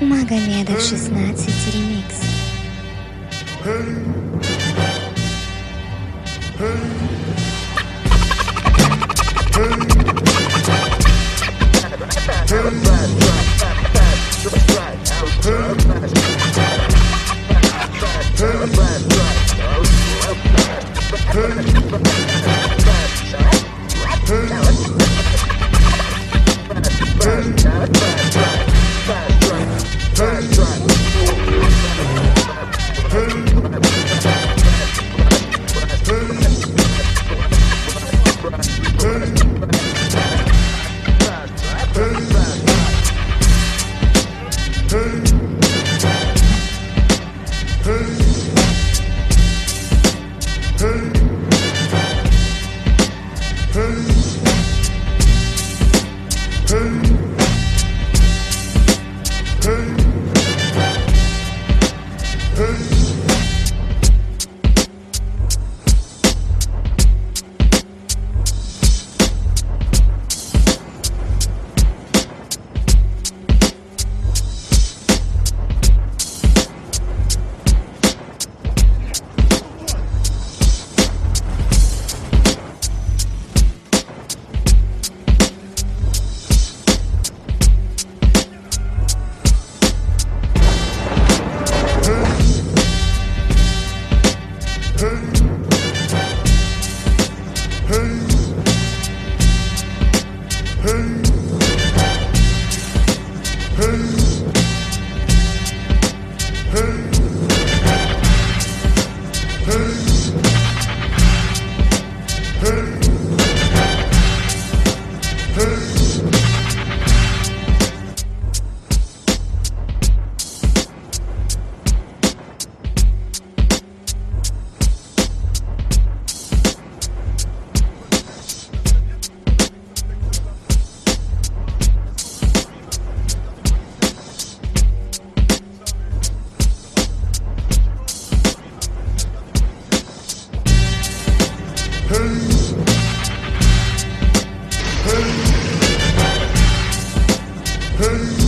Магомедов 16 ремикс. Hey. Hey.